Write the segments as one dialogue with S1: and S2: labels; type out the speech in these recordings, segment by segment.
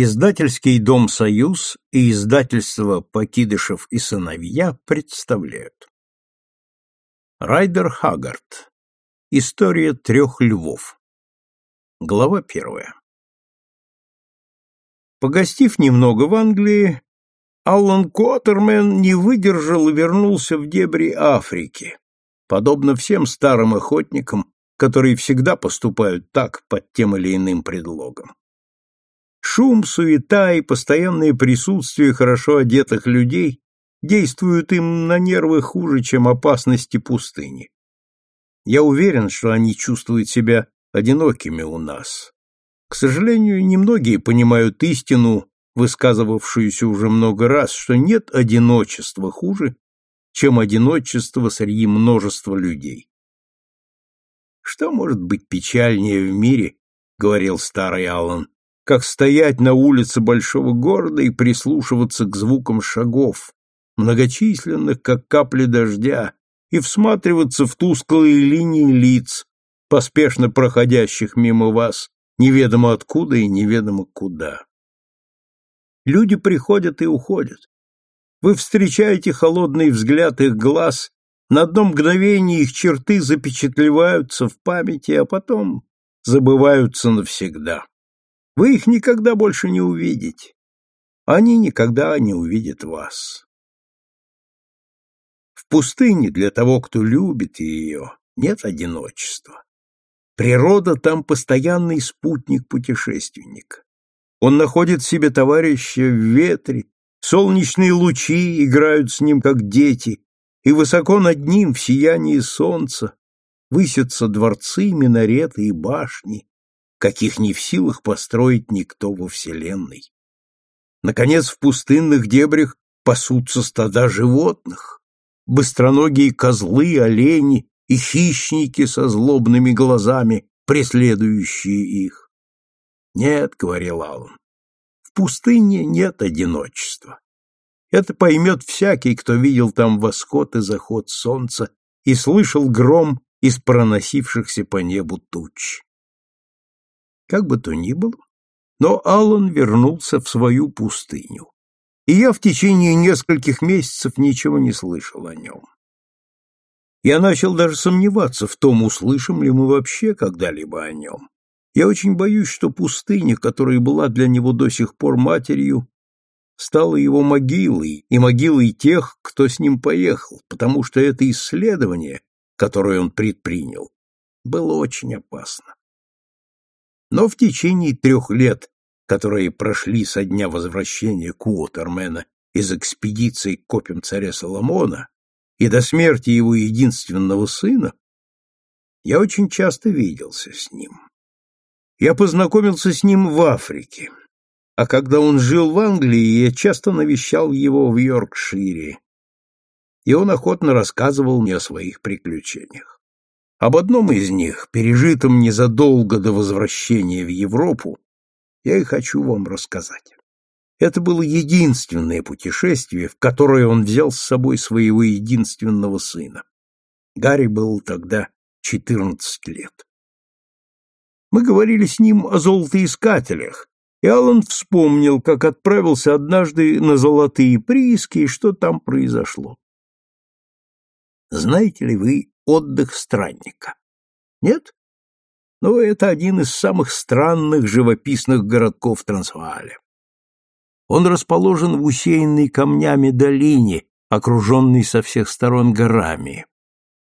S1: Издательский дом «Союз» и издательство «Покидышев и сыновья» представляют. Райдер Хаггард. История трех львов. Глава первая. Погостив немного в Англии, Аллан Коттермен не выдержал и вернулся в дебри Африки, подобно всем старым охотникам, которые всегда поступают так под тем или иным предлогом. Шум, суета и постоянное присутствие хорошо одетых людей действуют им на нервы хуже, чем опасности пустыни. Я уверен, что они чувствуют себя одинокими у нас. К сожалению, немногие понимают истину, высказывавшуюся уже много раз, что нет одиночества хуже, чем одиночество среди множества людей. Что может быть печальнее в мире, говорил старый Аллан, как стоять на улице большого города и прислушиваться к звукам шагов, многочисленных, как капли дождя, и всматриваться в тусклые линии лиц, поспешно проходящих мимо вас, неведомо откуда и неведомо куда. Люди приходят и уходят. Вы встречаете холодный взгляд их глаз, на одно мгновение их черты запечатлеваются в памяти, а потом забываются навсегда. Вы их никогда больше не увидите. Они никогда не увидят вас. В пустыне для того, кто любит ее, нет одиночества. Природа там постоянный спутник-путешественник. Он находит себе товарища в ветре, солнечные лучи играют с ним, как дети, и высоко над ним, в сиянии солнца, высятся дворцы, минареты и башни, каких не в силах построить никто во Вселенной. Наконец, в пустынных дебрях пасутся стада животных, быстроногие козлы, олени и хищники со злобными глазами, преследующие их. «Нет», — говорил Аллан, — «в пустыне нет одиночества. Это поймет всякий, кто видел там восход и заход солнца и слышал гром из проносившихся по небу туч. Как бы то ни было, но Аллан вернулся в свою пустыню, и я в течение нескольких месяцев ничего не слышал о нем. Я начал даже сомневаться в том, услышим ли мы вообще когда-либо о нем. Я очень боюсь, что пустыня, которая была для него до сих пор матерью, стала его могилой и могилой тех, кто с ним поехал, потому что это исследование, которое он предпринял, было очень опасно. Но в течение трех лет, которые прошли со дня возвращения Куотермена из экспедиции к копьям царя Соломона и до смерти его единственного сына, я очень часто виделся с ним. Я познакомился с ним в Африке, а когда он жил в Англии, я часто навещал его в Йоркшире, и он охотно рассказывал мне о своих приключениях. Об одном из них, пережитом незадолго до возвращения в Европу, я и хочу вам рассказать. Это было единственное путешествие, в которое он взял с собой своего единственного сына. Гарри был тогда 14 лет. Мы говорили с ним о золотоискателях, и Аллан вспомнил, как отправился однажды на золотые прииски и что там произошло. Знаете ли вы отдых странника. Нет? Но это один из самых странных живописных городков Трансвааля. Он расположен в усеянной камнями долине, окруженной со всех сторон горами.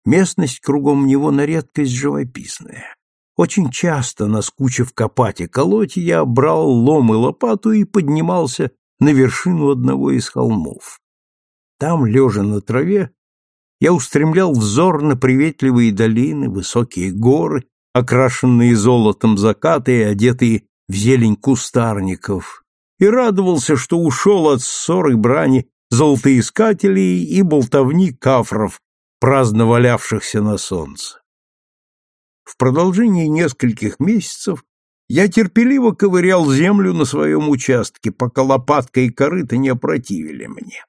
S1: Местность кругом него на редкость живописная. Очень часто, наскучив копать и колоть, я брал лом и лопату и поднимался на вершину одного из холмов. Там, лежа на траве, я устремлял взор на приветливые долины, высокие горы, окрашенные золотом закаты и одетые в зелень кустарников, и радовался, что ушел от ссор и брани золотоискателей и болтовни кафров, праздно валявшихся на солнце. В продолжении нескольких месяцев я терпеливо ковырял землю на своем участке, пока лопатка и корыто не опротивили мне.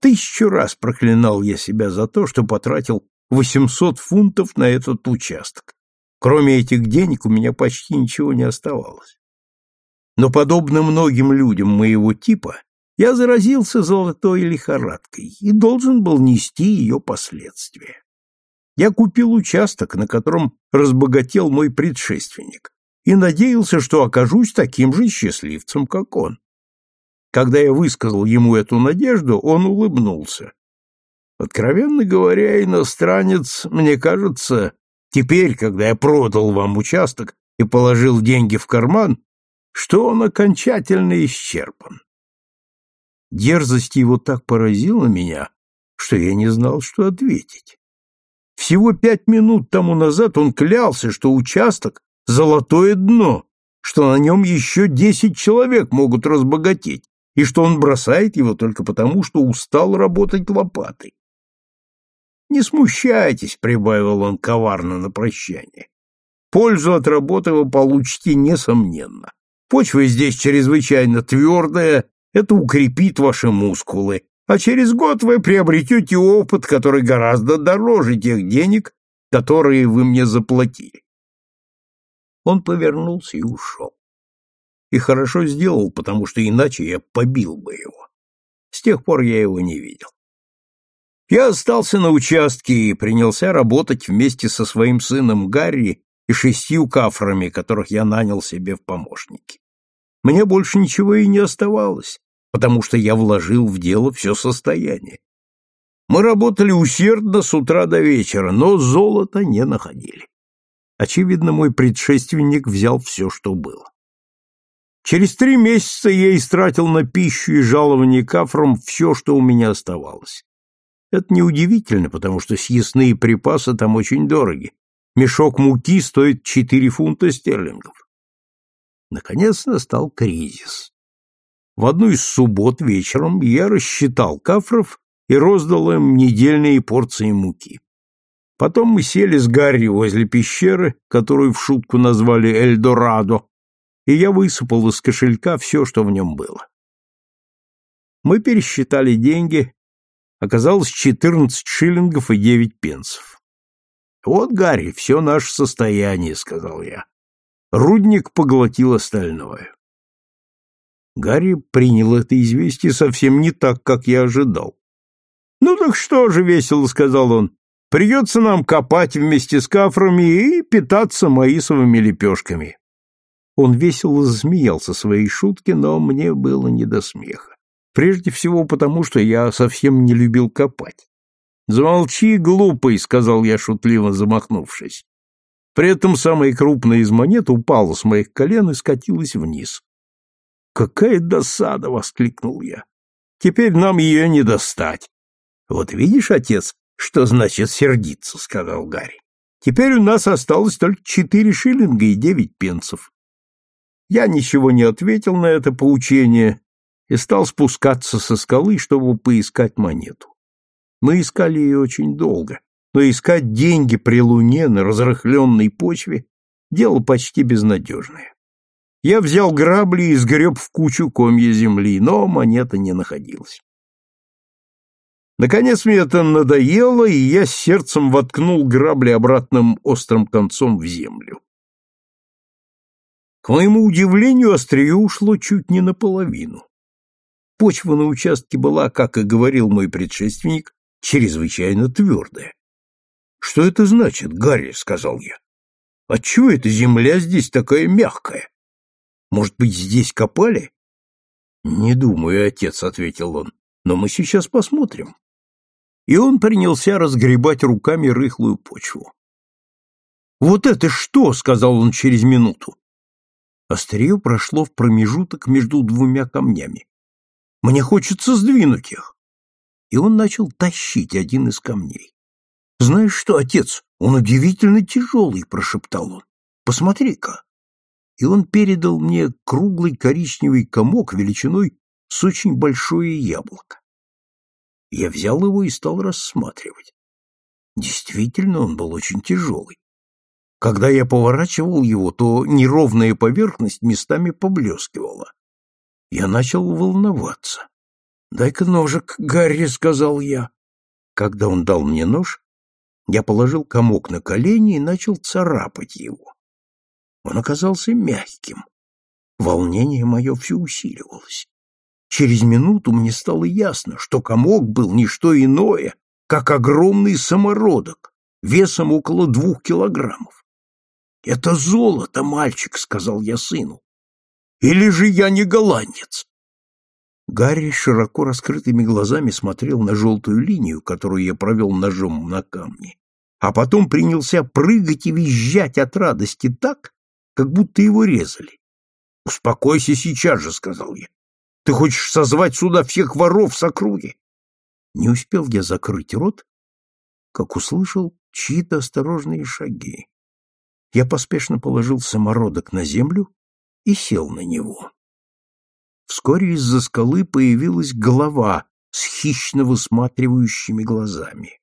S1: Тысячу раз проклинал я себя за то, что потратил 800 фунтов на этот участок. Кроме этих денег у меня почти ничего не оставалось. Но, подобно многим людям моего типа, я заразился золотой лихорадкой и должен был нести ее последствия. Я купил участок, на котором разбогател мой предшественник, и надеялся, что окажусь таким же счастливцем, как он. Когда я высказал ему эту надежду, он улыбнулся. Откровенно говоря, иностранец, мне кажется, теперь, когда я продал вам участок и положил деньги в карман, что он окончательно исчерпан. Дерзость его так поразила меня, что я не знал, что ответить. Всего пять минут тому назад он клялся, что участок — золотое дно, что на нем еще десять человек могут разбогатеть, и что он бросает его только потому, что устал работать лопатой. «Не смущайтесь», — прибавил он коварно на прощание. «Пользу от работы вы получите несомненно. Почва здесь чрезвычайно твердая, это укрепит ваши мускулы, а через год вы приобретете опыт, который гораздо дороже тех денег, которые вы мне заплатили. Он повернулся и ушел. И хорошо сделал, потому что иначе я побил бы его. С тех пор я его не видел. Я остался на участке и принялся работать вместе со своим сыном Гарри и шестью кафрами, которых я нанял себе в помощники. Мне больше ничего и не оставалось, потому что я вложил в дело все состояние. Мы работали усердно с утра до вечера, но золота не находили. Очевидно, мой предшественник взял все, что было. Через три месяца я истратил на пищу и жалование кафрам все, что у меня оставалось. Это неудивительно, потому что съестные припасы там очень дороги. Мешок муки стоит четыре фунта стерлингов. Наконец настал кризис. В одну из суббот вечером я рассчитал кафров и роздал им недельные порции муки. Потом мы сели с Гарри возле пещеры, которую в шутку назвали Эльдорадо, и я высыпал из кошелька все, что в нем было. Мы пересчитали деньги, оказалось четырнадцать шиллингов и девять пенсов. «Вот, Гарри, все наше состояние», — сказал я. Рудник поглотил остальное. Гарри принял это известие совсем не так, как я ожидал. «Ну так что же, — весело сказал он, — придется нам копать вместе с кафрами и питаться маисовыми лепешками». Он весело засмеялся своей шутке, но мне было не до смеха. Прежде всего потому, что я совсем не любил копать. «Замолчи, глупый», — сказал я, шутливо замахнувшись. При этом самая крупная из монет упала с моих колен и скатилась вниз. «Какая досада!» — воскликнул я. «Теперь нам ее не достать». «Вот видишь, отец, что значит сердиться», — сказал Гарри. «Теперь у нас осталось только четыре шиллинга и девять пенсов». Я ничего не ответил на это поучение и стал спускаться со скалы, чтобы поискать монету. Мы искали ее очень долго, но искать деньги при луне на разрыхленной почве — дело почти безнадежное. Я взял грабли и сгреб в кучу комья земли, но монета не находилась. Наконец мне это надоело, и я сердцем воткнул грабли обратным острым концом в землю. К моему удивлению, острие ушло чуть не наполовину. Почва на участке была, как и говорил мой предшественник, чрезвычайно твердая. — Что это значит, Гарри? — сказал я. — Отчего эта земля здесь такая мягкая? Может быть, здесь копали? Не думаю, отец, ответил он. Но мы сейчас посмотрим. И он принялся разгребать руками рыхлую почву. Вот это что, сказал он через минуту. Острие прошло в промежуток между двумя камнями. Мне хочется сдвинуть их. И он начал тащить один из камней. Знаешь что, отец, он удивительно тяжелый, прошептал он. Посмотри-ка и он передал мне круглый коричневый комок величиной с очень большое яблоко. Я взял его и стал рассматривать. Действительно, он был очень тяжелый. Когда я поворачивал его, то неровная поверхность местами поблескивала. Я начал волноваться. «Дай-ка ножик, Гарри», — сказал я. Когда он дал мне нож, я положил комок на колени и начал царапать его. Он оказался мягким. Волнение мое все усиливалось. Через минуту мне стало ясно, что комок был не что иное, как огромный самородок, весом около двух килограммов. «Это золото, мальчик», — сказал я сыну. «Или же я не голландец?» Гарри широко раскрытыми глазами смотрел на желтую линию, которую я провел ножом на камне, а потом принялся прыгать и визжать от радости так, как будто его резали. «Успокойся сейчас же», — сказал я. «Ты хочешь созвать сюда всех воров с округи?» Не успел я закрыть рот, как услышал чьи-то осторожные шаги. Я поспешно положил самородок на землю и сел на него. Вскоре из-за скалы появилась голова с хищно высматривающими глазами.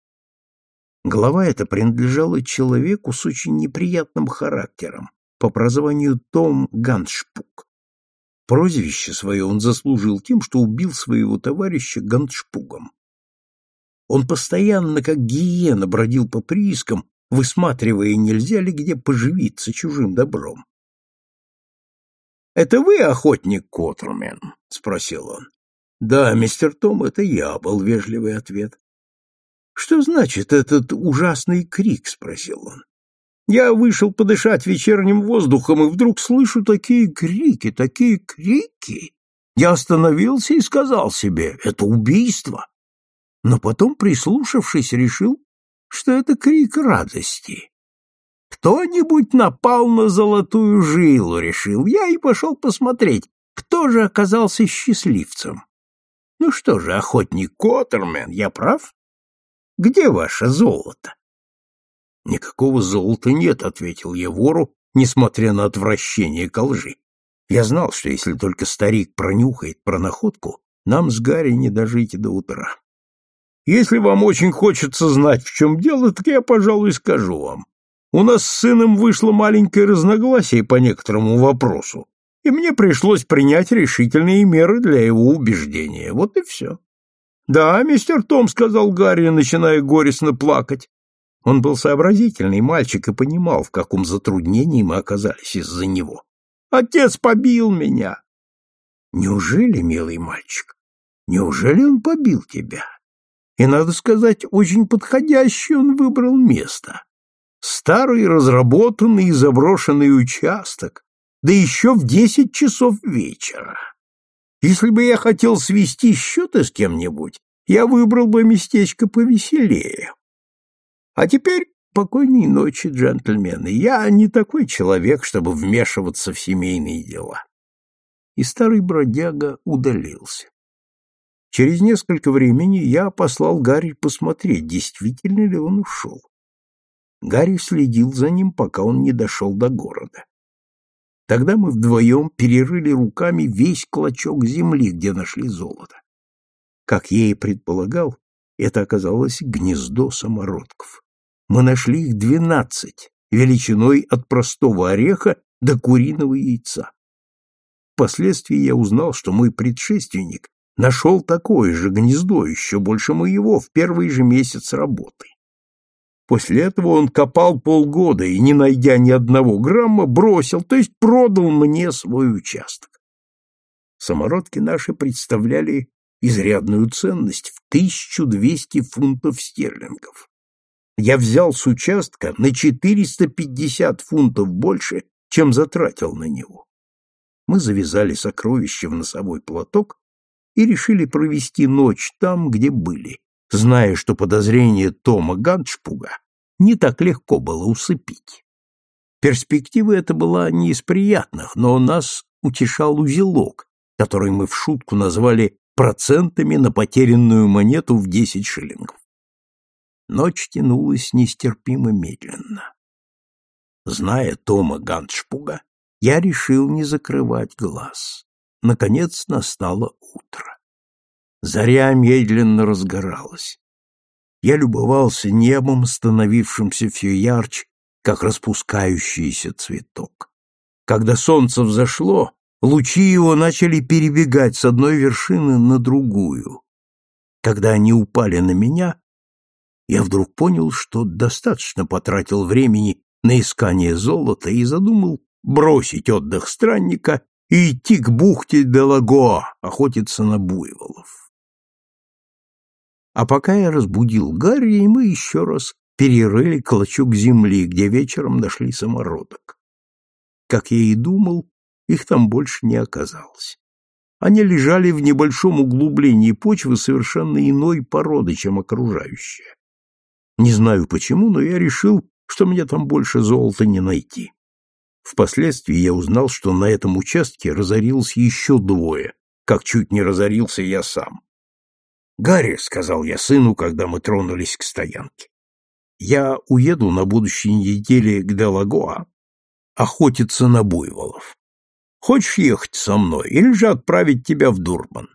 S1: Голова эта принадлежала человеку с очень неприятным характером, по образованию Том Ганшпук. Прозвище свое он заслужил тем, что убил своего товарища Ганшпугом. Он постоянно, как гиена, бродил по приискам, высматривая, нельзя ли где поживиться чужим добром. «Это вы охотник Коттермен?» — спросил он. «Да, мистер Том, это я», — был вежливый ответ. «Что значит этот ужасный крик?» — спросил он. «Я вышел подышать вечерним воздухом, и вдруг слышу такие крики, такие крики!» Я остановился и сказал себе, это убийство. Но потом, прислушавшись, решил, что это крик радости. Кто-нибудь напал на золотую жилу, решил я и пошел посмотреть, кто же оказался счастливцем. Ну что же, охотник Коттермен, я прав? Где ваше золото? Никакого золота нет, ответил я вору, несмотря на отвращение ко лжи. Я знал, что если только старик пронюхает про находку, нам с Гарри не дожить до утра. Если вам очень хочется знать, в чем дело, так я, пожалуй, скажу вам. У нас с сыном вышло маленькое разногласие по некоторому вопросу, и мне пришлось принять решительные меры для его убеждения. Вот и все. «Да, мистер Том», — сказал Гарри, начиная горестно плакать. Он был сообразительный мальчик и понимал, в каком затруднении мы оказались из-за него. «Отец побил меня!» «Неужели, милый мальчик, неужели он побил тебя?» И, надо сказать, очень подходящее он выбрал место старый разработанный и заброшенный участок, да еще в десять часов вечера. Если бы я хотел свести счеты с кем-нибудь, я выбрал бы местечко повеселее. А теперь покойной ночи, джентльмены. Я не такой человек, чтобы вмешиваться в семейные дела. И старый бродяга удалился. Через несколько времени я послал Гарри посмотреть, действительно ли он ушел. Гарри следил за ним, пока он не дошел до города. Тогда мы вдвоем перерыли руками весь клочок земли, где нашли золото. Как я и предполагал, это оказалось гнездо самородков. Мы нашли их двенадцать, величиной от простого ореха до куриного яйца. Впоследствии я узнал, что мой предшественник нашел такое же гнездо, еще больше моего, в первый же месяц работы. После этого он копал полгода и, не найдя ни одного грамма, бросил, то есть продал мне свой участок. Самородки наши представляли изрядную ценность в 1200 фунтов стерлингов. Я взял с участка на 450 фунтов больше, чем затратил на него. Мы завязали сокровища в носовой платок и решили провести ночь там, где были, зная, что подозрение Тома Ганшпуга не так легко было усыпить. Перспектива эта была не из приятных, но нас утешал узелок, который мы в шутку назвали процентами на потерянную монету в десять шиллингов. Ночь тянулась нестерпимо медленно. Зная Тома Ганшпуга, я решил не закрывать глаз. Наконец настало утро. Заря медленно разгоралась. Я любовался небом, становившимся все ярче, как распускающийся цветок. Когда солнце взошло, лучи его начали перебегать с одной вершины на другую. Когда они упали на меня, я вдруг понял, что достаточно потратил времени на искание золота и задумал бросить отдых странника и идти к бухте Делагоа охотиться на буйволов. А пока я разбудил Гарри, и мы еще раз перерыли клочок земли, где вечером нашли самородок. Как я и думал, их там больше не оказалось. Они лежали в небольшом углублении почвы совершенно иной породы, чем окружающая. Не знаю почему, но я решил, что мне там больше золота не найти. Впоследствии я узнал, что на этом участке разорилось еще двое, как чуть не разорился я сам. «Гарри», — сказал я сыну, когда мы тронулись к стоянке, — «я уеду на будущей неделе к Делагоа охотиться на буйволов. Хочешь ехать со мной или же отправить тебя в Дурбан?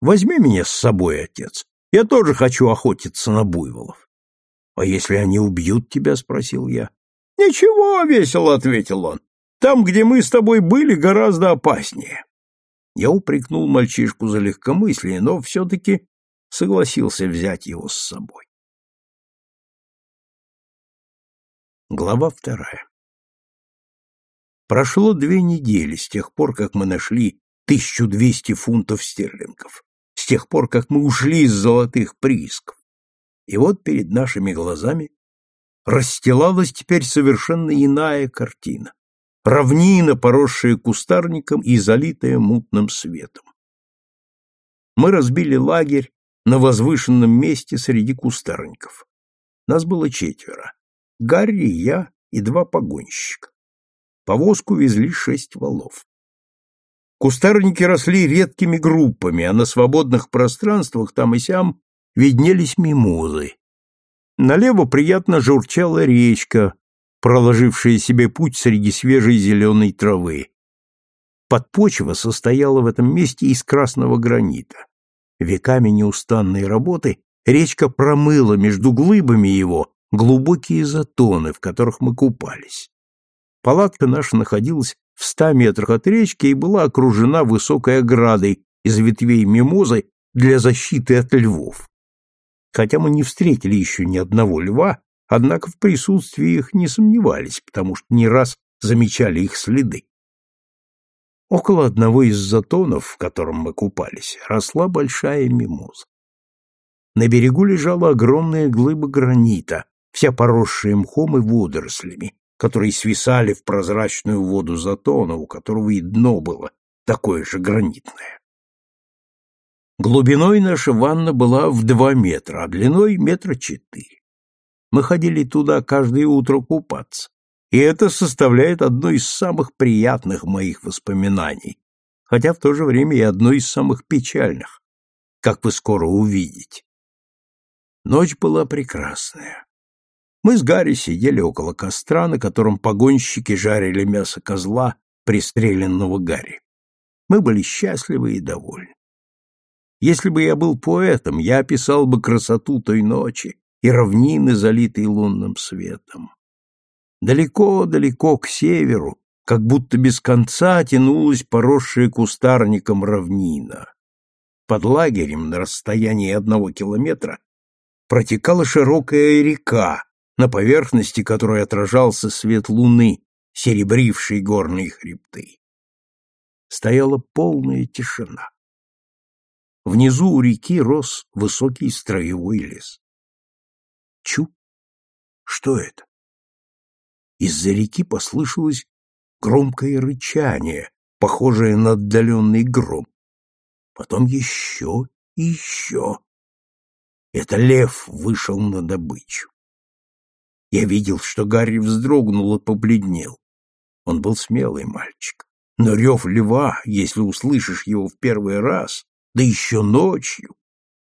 S1: Возьми меня с собой, отец. Я тоже хочу охотиться на буйволов. А если они убьют тебя, спросил я. Ничего, весело ответил он. Там, где мы с тобой были, гораздо опаснее. Я упрекнул мальчишку за легкомыслие, но все-таки согласился взять его с собой. Глава вторая Прошло две недели с тех пор, как мы нашли 1200 фунтов стерлингов, с тех пор, как мы ушли из золотых приисков. И вот перед нашими глазами расстилалась теперь совершенно иная картина. Равнина, поросшая кустарником и залитая мутным светом. Мы разбили лагерь на возвышенном месте среди кустарников. Нас было четверо. Гарри, я и два погонщика. Повозку везли шесть валов. Кустарники росли редкими группами, а на свободных пространствах там и сям виднелись мимозы. Налево приятно журчала речка, проложившая себе путь среди свежей зеленой травы. Подпочва состояла в этом месте из красного гранита. Веками неустанной работы речка промыла между глыбами его глубокие затоны, в которых мы купались. Палатка наша находилась в ста метрах от речки и была окружена высокой оградой из ветвей мимозы для защиты от львов. Хотя мы не встретили еще ни одного льва, однако в присутствии их не сомневались, потому что не раз замечали их следы. Около одного из затонов, в котором мы купались, росла большая мимоза. На берегу лежала огромная глыба гранита, вся поросшая мхом и водорослями, которые свисали в прозрачную воду затона, у которого и дно было такое же гранитное. Глубиной наша ванна была в два метра, а длиной метра четыре. Мы ходили туда каждое утро купаться, и это составляет одно из самых приятных моих воспоминаний, хотя в то же время и одно из самых печальных, как вы скоро увидите. Ночь была прекрасная. Мы с Гарри сидели около костра, на котором погонщики жарили мясо козла, пристреленного Гарри. Мы были счастливы и довольны. Если бы я был поэтом, я описал бы красоту той ночи и равнины, залитые лунным светом. Далеко-далеко к северу, как будто без конца тянулась поросшая кустарником равнина. Под лагерем на расстоянии одного километра протекала широкая река, на поверхности которой отражался свет луны, серебривший горные хребты. Стояла полная тишина. Внизу у реки рос высокий строевой лес. Чу! Что это? Из-за реки послышалось громкое рычание, похожее на отдаленный гром. Потом еще и еще. Это лев вышел на добычу. Я видел, что Гарри вздрогнул и побледнел. Он был смелый мальчик. Но рев льва, если услышишь его в первый раз, да еще ночью,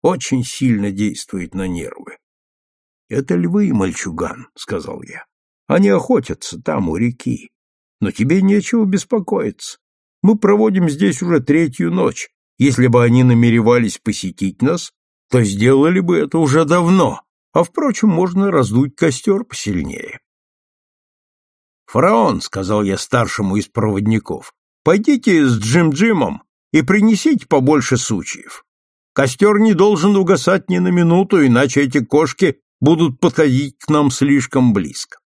S1: очень сильно действует на нервы. — Это львы, мальчуган, — сказал я. — Они охотятся там, у реки. Но тебе нечего беспокоиться. Мы проводим здесь уже третью ночь. Если бы они намеревались посетить нас, то сделали бы это уже давно. А, впрочем, можно раздуть костер посильнее. «Фараон», — сказал я старшему из проводников, — «пойдите с Джим-Джимом и принесите побольше сучьев. Костер не должен угасать ни на минуту, иначе эти кошки будут подходить к нам слишком близко».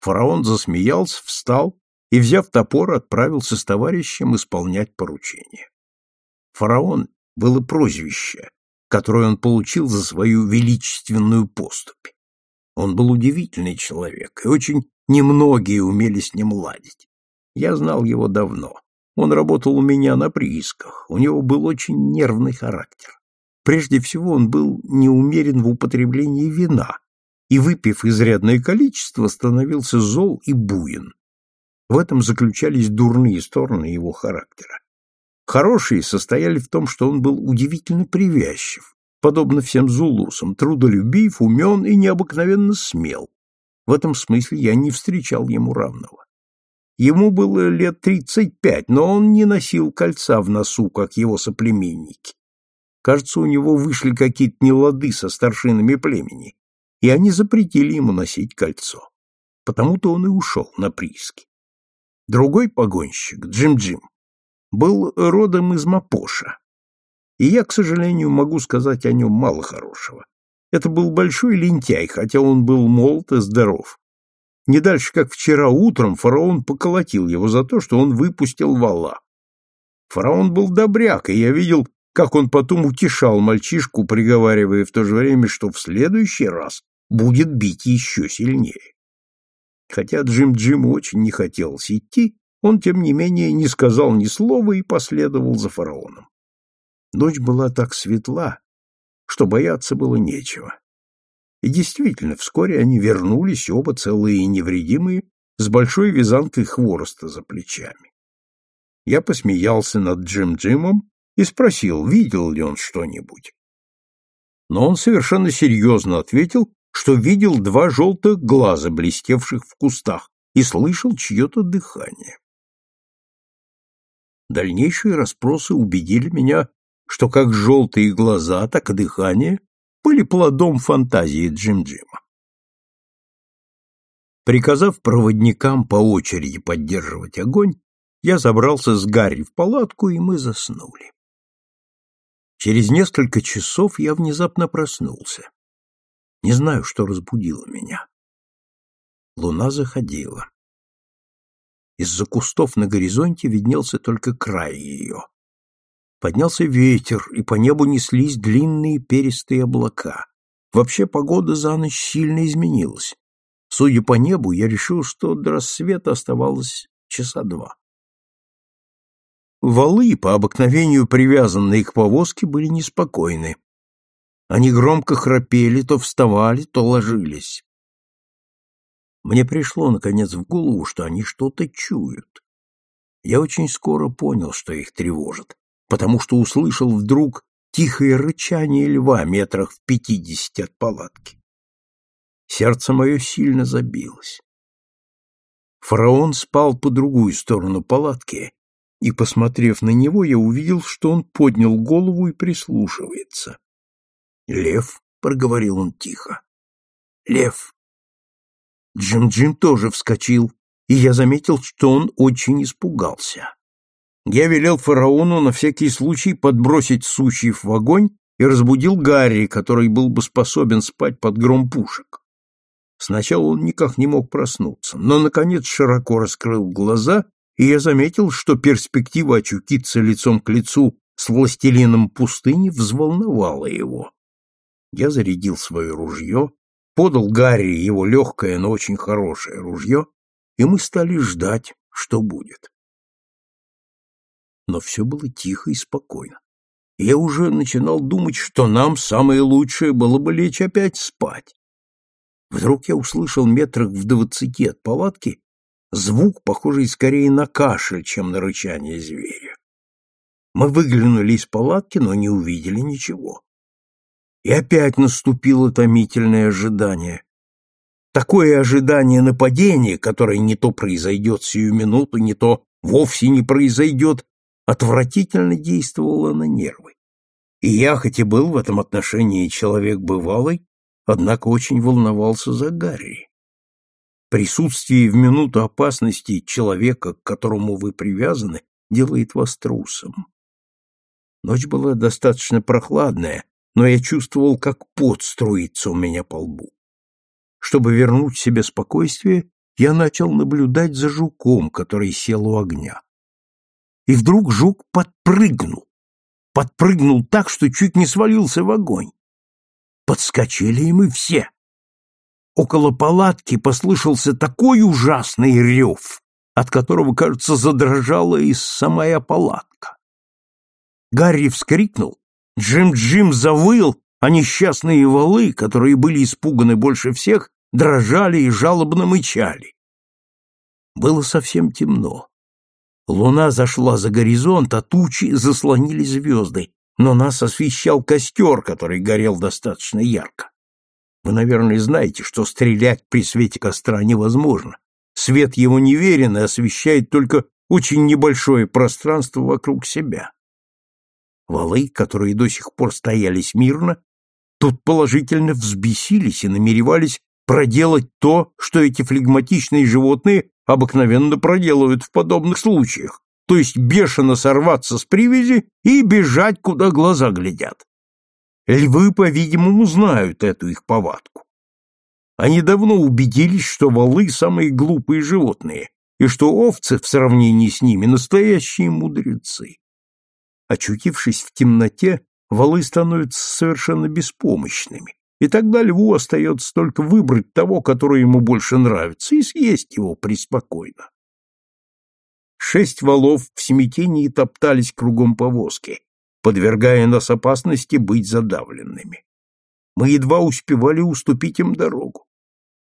S1: Фараон засмеялся, встал и, взяв топор, отправился с товарищем исполнять поручение. Фараон было прозвище, которое он получил за свою величественную поступь. Он был удивительный человек, и очень немногие умели с ним ладить. Я знал его давно. Он работал у меня на приисках, у него был очень нервный характер. Прежде всего, он был неумерен в употреблении вина, и, выпив изрядное количество, становился зол и буен. В этом заключались дурные стороны его характера. Хорошие состояли в том, что он был удивительно привязчив, подобно всем зулусам, трудолюбив, умен и необыкновенно смел. В этом смысле я не встречал ему равного. Ему было лет тридцать пять, но он не носил кольца в носу, как его соплеменники. Кажется, у него вышли какие-то нелады со старшинами племени, и они запретили ему носить кольцо. Потому-то он и ушел на прииски. Другой погонщик, Джим-Джим, был родом из Мапоша, и я, к сожалению, могу сказать о нем мало хорошего. Это был большой лентяй, хотя он был молод и здоров. Не дальше, как вчера утром, фараон поколотил его за то, что он выпустил вала. Фараон был добряк, и я видел, как он потом утешал мальчишку, приговаривая в то же время, что в следующий раз будет бить еще сильнее. Хотя Джим Джим очень не хотелось идти, он, тем не менее, не сказал ни слова и последовал за фараоном. Ночь была так светла, что бояться было нечего. И действительно, вскоре они вернулись, оба целые и невредимые, с большой вязанкой хвороста за плечами. Я посмеялся над Джим-Джимом и спросил, видел ли он что-нибудь. Но он совершенно серьезно ответил, что видел два желтых глаза, блестевших в кустах, и слышал чье-то дыхание. Дальнейшие расспросы убедили меня, что как желтые глаза, так и дыхание были плодом фантазии Джим-Джима. Приказав проводникам по очереди поддерживать огонь, я забрался с Гарри в палатку, и мы заснули. Через несколько часов я внезапно проснулся. Не знаю, что разбудило меня. Луна заходила. Из-за кустов на горизонте виднелся только край ее. Поднялся ветер, и по небу неслись длинные перистые облака. Вообще погода за ночь сильно изменилась. Судя по небу, я решил, что до рассвета оставалось часа два. Валы, по обыкновению привязанные к повозке, были неспокойны. Они громко храпели, то вставали, то ложились. Мне пришло, наконец, в голову, что они что-то чуют. Я очень скоро понял, что их тревожит потому что услышал вдруг тихое рычание льва метрах в пятидесяти от палатки. Сердце мое сильно забилось. Фараон спал по другую сторону палатки, и, посмотрев на него, я увидел, что он поднял голову и прислушивается. «Лев», — проговорил он тихо, — «лев». Джим-Джим тоже вскочил, и я заметил, что он очень испугался. Я велел фараону на всякий случай подбросить сучьев в огонь и разбудил Гарри, который был бы способен спать под гром пушек. Сначала он никак не мог проснуться, но, наконец, широко раскрыл глаза, и я заметил, что перспектива очутиться лицом к лицу с властелином пустыни взволновала его. Я зарядил свое ружье, подал Гарри его легкое, но очень хорошее ружье, и мы стали ждать, что будет но все было тихо и спокойно. Я уже начинал думать, что нам самое лучшее было бы лечь опять спать. Вдруг я услышал метрах в двадцати от палатки звук, похожий скорее на кашель, чем на рычание зверя. Мы выглянули из палатки, но не увидели ничего. И опять наступило томительное ожидание. Такое ожидание нападения, которое не то произойдет сию минуту, не то вовсе не произойдет, отвратительно действовала на нервы. И я, хоть и был в этом отношении человек бывалый, однако очень волновался за Гарри. Присутствие в минуту опасности человека, к которому вы привязаны, делает вас трусом. Ночь была достаточно прохладная, но я чувствовал, как пот струится у меня по лбу. Чтобы вернуть себе спокойствие, я начал наблюдать за жуком, который сел у огня. И вдруг жук подпрыгнул. Подпрыгнул так, что чуть не свалился в огонь. Подскочили и мы все. Около палатки послышался такой ужасный рев, от которого, кажется, задрожала и самая палатка. Гарри вскрикнул, Джим-Джим завыл, а несчастные валы, которые были испуганы больше всех, дрожали и жалобно мычали. Было совсем темно. Луна зашла за горизонт, а тучи заслонили звезды, но нас освещал костер, который горел достаточно ярко. Вы, наверное, знаете, что стрелять при свете костра невозможно. Свет его неверен и освещает только очень небольшое пространство вокруг себя. Валы, которые до сих пор стояли смирно, тут положительно взбесились и намеревались проделать то, что эти флегматичные животные обыкновенно проделывают в подобных случаях, то есть бешено сорваться с привязи и бежать, куда глаза глядят. Львы, по-видимому, знают эту их повадку. Они давно убедились, что валы – самые глупые животные, и что овцы в сравнении с ними – настоящие мудрецы. Очутившись в темноте, валы становятся совершенно беспомощными, и тогда льву остается только выбрать того, который ему больше нравится, и съесть его преспокойно. Шесть валов в смятении топтались кругом повозки, подвергая нас опасности быть задавленными. Мы едва успевали уступить им дорогу.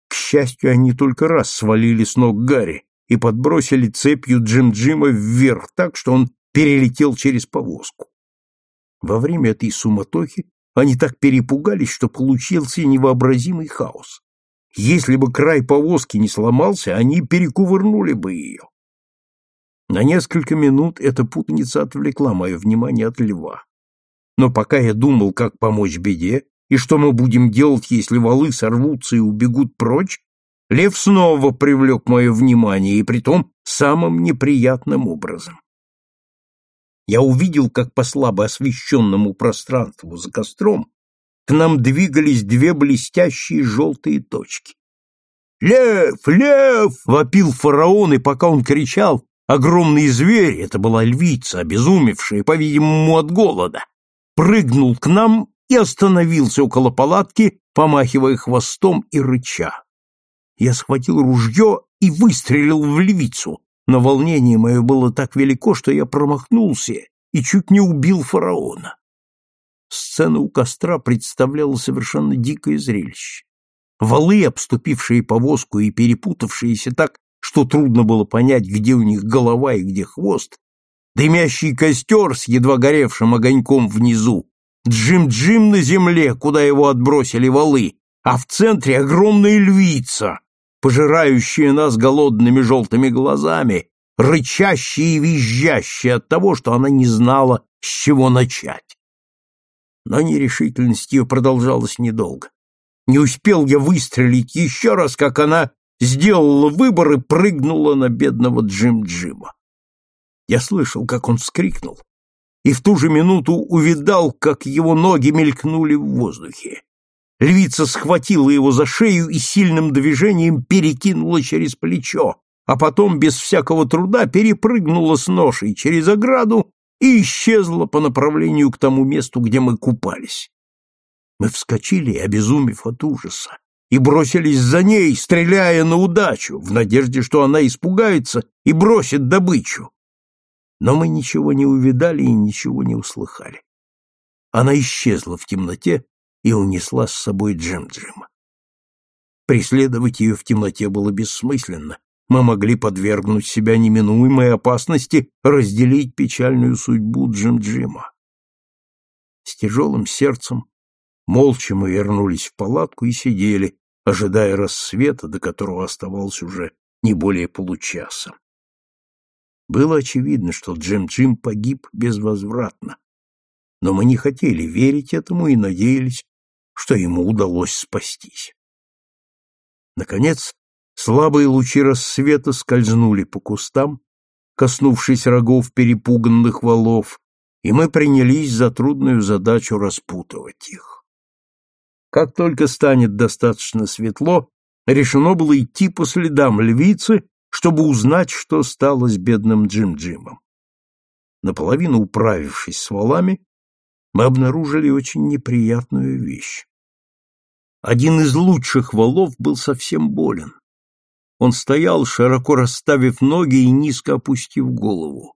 S1: К счастью, они только раз свалили с ног Гарри и подбросили цепью Джим-Джима вверх так, что он перелетел через повозку. Во время этой суматохи они так перепугались, что получился невообразимый хаос. Если бы край повозки не сломался, они перекувырнули бы ее. На несколько минут эта путаница отвлекла мое внимание от льва. Но пока я думал, как помочь беде, и что мы будем делать, если валы сорвутся и убегут прочь, лев снова привлек мое внимание, и притом самым неприятным образом я увидел, как по слабо освещенному пространству за костром к нам двигались две блестящие желтые точки. «Лев! Лев!» — вопил фараон, и пока он кричал, огромный зверь, это была львица, обезумевшая, по-видимому, от голода, прыгнул к нам и остановился около палатки, помахивая хвостом и рыча. Я схватил ружье и выстрелил в львицу, но волнение мое было так велико, что я промахнулся и чуть не убил фараона. Сцена у костра представляла совершенно дикое зрелище. Валы, обступившие повозку и перепутавшиеся так, что трудно было понять, где у них голова и где хвост, дымящий костер с едва горевшим огоньком внизу, Джим-Джим на земле, куда его отбросили валы, а в центре огромная львица, пожирающая нас голодными желтыми глазами, рычащая и визжащая от того, что она не знала, с чего начать. Но нерешительность ее продолжалась недолго. Не успел я выстрелить еще раз, как она сделала выбор и прыгнула на бедного Джим-Джима. Я слышал, как он вскрикнул, и в ту же минуту увидал, как его ноги мелькнули в воздухе. Львица схватила его за шею и сильным движением перекинула через плечо, а потом без всякого труда перепрыгнула с ношей через ограду и исчезла по направлению к тому месту, где мы купались. Мы вскочили, обезумев от ужаса, и бросились за ней, стреляя на удачу, в надежде, что она испугается и бросит добычу. Но мы ничего не увидали и ничего не услыхали. Она исчезла в темноте, и унесла с собой Джем-Джема. Преследовать ее в темноте было бессмысленно. Мы могли подвергнуть себя неминуемой опасности разделить печальную судьбу Джим-Джима. С тяжелым сердцем молча мы вернулись в палатку и сидели, ожидая рассвета, до которого оставалось уже не более получаса. Было очевидно, что Джим-Джим погиб безвозвратно, но мы не хотели верить этому и надеялись, что ему удалось спастись. Наконец, слабые лучи рассвета скользнули по кустам, коснувшись рогов перепуганных валов, и мы принялись за трудную задачу распутывать их. Как только станет достаточно светло, решено было идти по следам львицы, чтобы узнать, что стало с бедным Джим-Джимом. Наполовину управившись с валами, мы обнаружили очень неприятную вещь. Один из лучших валов был совсем болен. Он стоял, широко расставив ноги и низко опустив голову.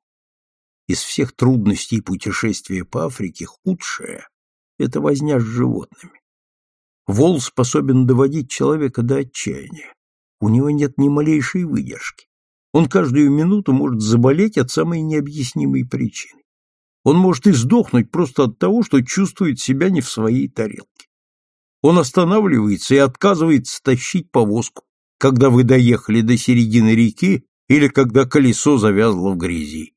S1: Из всех трудностей путешествия по Африке худшая — это возня с животными. Вол способен доводить человека до отчаяния. У него нет ни малейшей выдержки. Он каждую минуту может заболеть от самой необъяснимой причины. Он может и сдохнуть просто от того, что чувствует себя не в своей тарелке. Он останавливается и отказывается тащить повозку, когда вы доехали до середины реки или когда колесо завязло в грязи.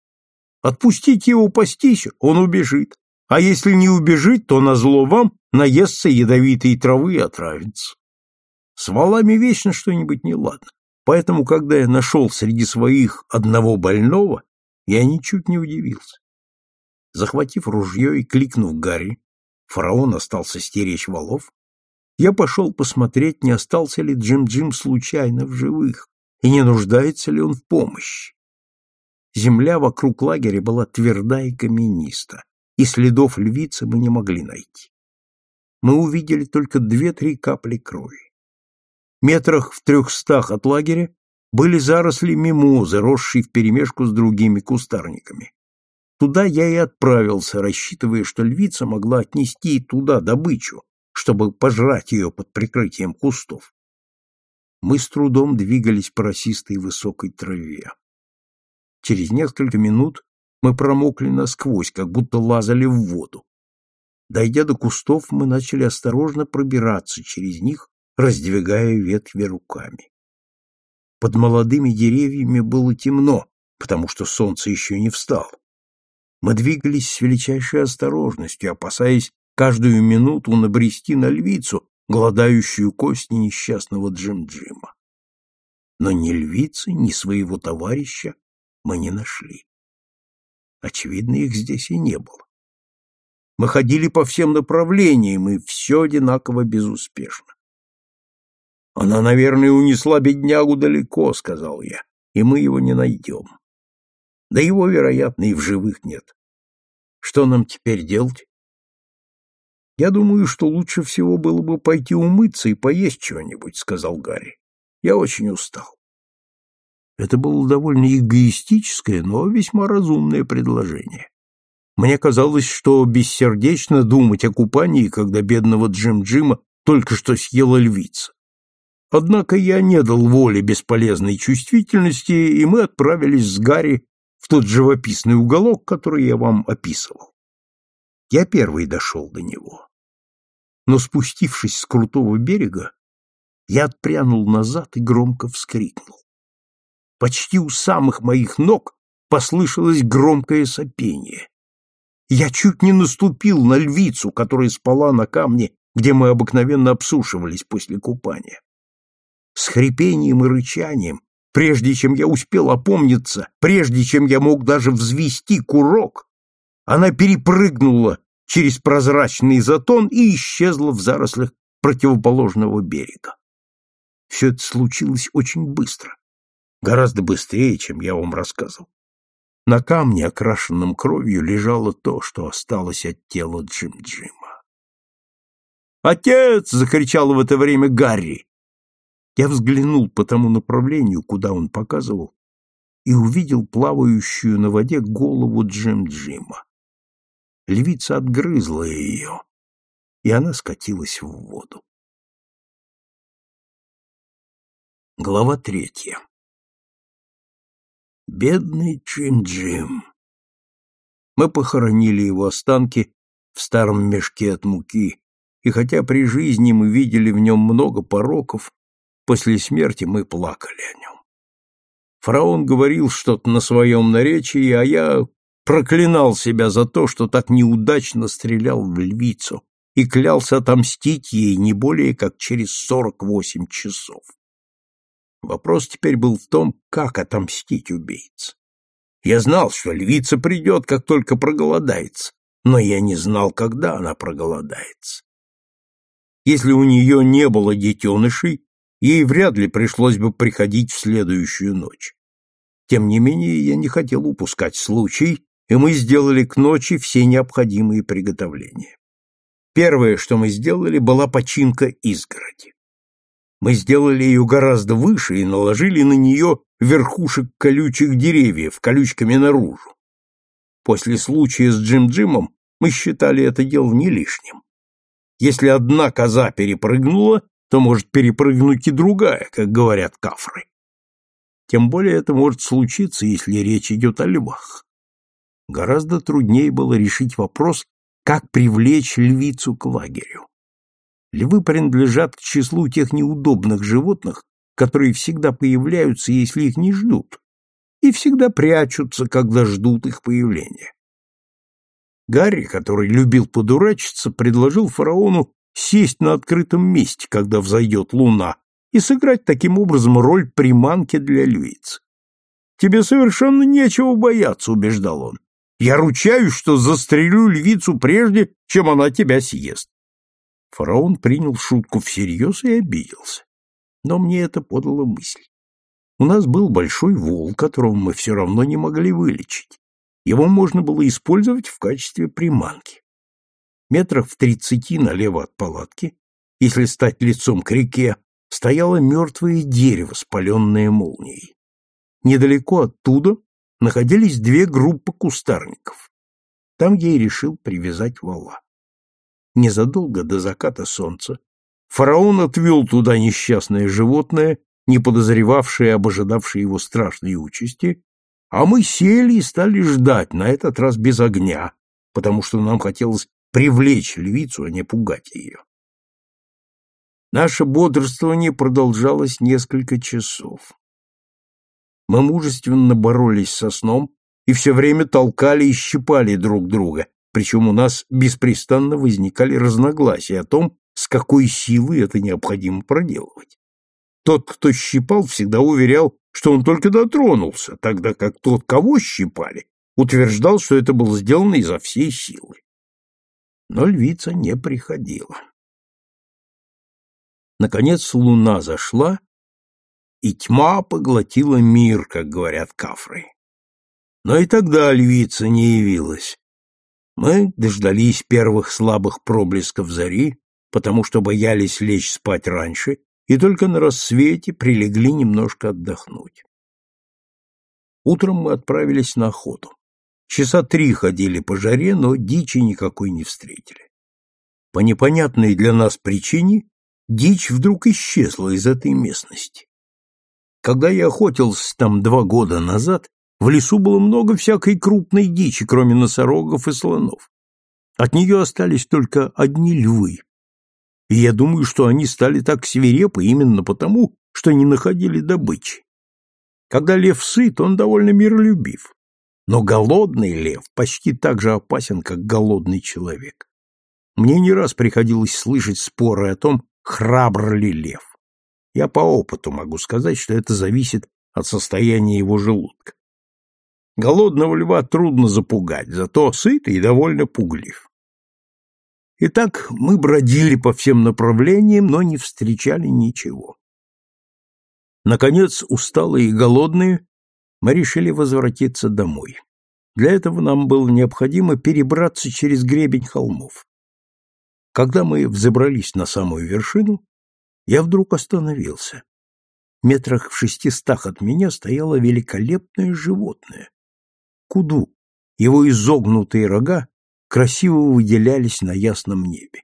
S1: Отпустите его пастись, он убежит. А если не убежит, то назло вам наестся ядовитой травы и отравится. С валами вечно что-нибудь неладно. Поэтому, когда я нашел среди своих одного больного, я ничуть не удивился. Захватив ружье и кликнув Гарри, фараон остался стеречь валов, я пошел посмотреть, не остался ли Джим-Джим случайно в живых и не нуждается ли он в помощи. Земля вокруг лагеря была тверда и камениста, и следов львицы мы не могли найти. Мы увидели только две-три капли крови. Метрах в трехстах от лагеря были заросли мимозы, росшие вперемешку с другими кустарниками. Туда я и отправился, рассчитывая, что львица могла отнести туда добычу, чтобы пожрать ее под прикрытием кустов. Мы с трудом двигались по росистой высокой траве. Через несколько минут мы промокли насквозь, как будто лазали в воду. Дойдя до кустов, мы начали осторожно пробираться через них, раздвигая ветви руками. Под молодыми деревьями было темно, потому что солнце еще не встало. Мы двигались с величайшей осторожностью, опасаясь каждую минуту набрести на львицу, гладающую кости несчастного Джим-Джима. Но ни львицы, ни своего товарища мы не нашли. Очевидно, их здесь и не было. Мы ходили по всем направлениям, и все одинаково безуспешно. «Она, наверное, унесла беднягу далеко», — сказал я, — «и мы его не найдем. Да его, вероятно, и в живых нет. Что нам теперь делать?» «Я думаю, что лучше всего было бы пойти умыться и поесть чего-нибудь», — сказал Гарри. «Я очень устал». Это было довольно эгоистическое, но весьма разумное предложение. Мне казалось, что бессердечно думать о купании, когда бедного Джим-Джима только что съела львица. Однако я не дал воли бесполезной чувствительности, и мы отправились с Гарри тот живописный уголок, который я вам описывал. Я первый дошел до него. Но спустившись с крутого берега, я отпрянул назад и громко вскрикнул. Почти у самых моих ног послышалось громкое сопение. Я чуть не наступил на львицу, которая спала на камне, где мы обыкновенно обсушивались после купания. С хрипением и рычанием, прежде чем я успел опомниться, прежде чем я мог даже взвести курок, она перепрыгнула через прозрачный затон и исчезла в зарослях противоположного берега. Все это случилось очень быстро гораздо быстрее, чем я вам рассказывал. На камне, окрашенном кровью, лежало то, что осталось от тела Джим-Джима. «Отец!» — закричал в это время Гарри. Я взглянул по тому направлению, куда он показывал, и увидел плавающую на воде голову Джим-Джима. Львица отгрызла ее, и она скатилась в воду. Глава третья Бедный Джим-Джим. Мы похоронили его останки в старом мешке от муки, и хотя при жизни мы видели в нем много пороков, после смерти мы плакали о нем. Фараон говорил что-то на своем наречии, а я проклинал себя за то, что так неудачно стрелял в львицу и клялся отомстить ей не более как через сорок восемь часов. Вопрос теперь был в том, как отомстить убийце. Я знал, что львица придет, как только проголодается, но я не знал, когда она проголодается. Если у нее не было детенышей, ей вряд ли пришлось бы приходить в следующую ночь. Тем не менее, я не хотел упускать случай, и мы сделали к ночи все необходимые приготовления. Первое, что мы сделали, была починка изгороди. Мы сделали ее гораздо выше и наложили на нее верхушек колючих деревьев, колючками наружу. После случая с Джим-Джимом мы считали это дело не лишним. Если одна коза перепрыгнула, то может перепрыгнуть и другая, как говорят кафры. Тем более это может случиться, если речь идет о львах. Гораздо труднее было решить вопрос, как привлечь львицу к лагерю. Львы принадлежат к числу тех неудобных животных, которые всегда появляются, если их не ждут, и всегда прячутся, когда ждут их появления. Гарри, который любил подурачиться, предложил фараону сесть на открытом месте, когда взойдет луна, и сыграть таким образом роль приманки для львиц. «Тебе совершенно нечего бояться», — убеждал он. «Я ручаюсь, что застрелю львицу прежде, чем она тебя съест». Фараон принял шутку всерьез и обиделся. Но мне это подало мысль. У нас был большой вол, которого мы все равно не могли вылечить. Его можно было использовать в качестве приманки. Метрах в тридцати налево от палатки, если стать лицом к реке, стояло мертвое дерево, спаленное молнией. Недалеко оттуда находились две группы кустарников. Там я и решил привязать вала. Незадолго до заката солнца фараон отвел туда несчастное животное, не подозревавшее об ожидавшей его страшной участи, а мы сели и стали ждать, на этот раз без огня, потому что нам хотелось привлечь львицу, а не пугать ее. Наше бодрствование продолжалось несколько часов. Мы мужественно боролись со сном и все время толкали и щипали друг друга, причем у нас беспрестанно возникали разногласия о том, с какой силой это необходимо проделывать. Тот, кто щипал, всегда уверял, что он только дотронулся, тогда как тот, кого щипали, утверждал, что это было сделано изо всей силы. Но львица не приходила. Наконец луна зашла, и тьма поглотила мир, как говорят кафры. Но и тогда львица не явилась. Мы дождались первых слабых проблесков зари, потому что боялись лечь спать раньше, и только на рассвете прилегли немножко отдохнуть. Утром мы отправились на охоту. Часа три ходили по жаре, но дичи никакой не встретили. По непонятной для нас причине дичь вдруг исчезла из этой местности. Когда я охотился там два года назад, в лесу было много всякой крупной дичи, кроме носорогов и слонов. От нее остались только одни львы. И я думаю, что они стали так свирепы именно потому, что не находили добычи. Когда лев сыт, он довольно миролюбив. Но голодный лев почти так же опасен, как голодный человек. Мне не раз приходилось слышать споры о том, храбр ли лев. Я по опыту могу сказать, что это зависит от состояния его желудка. Голодного льва трудно запугать, зато сытый и довольно пуглив. Итак, мы бродили по всем направлениям, но не встречали ничего. Наконец, усталые и голодные, мы решили возвратиться домой. Для этого нам было необходимо перебраться через гребень холмов. Когда мы взобрались на самую вершину, я вдруг остановился. Метрах в шестистах от меня стояло великолепное животное. Куду. Его изогнутые рога красиво выделялись на ясном небе.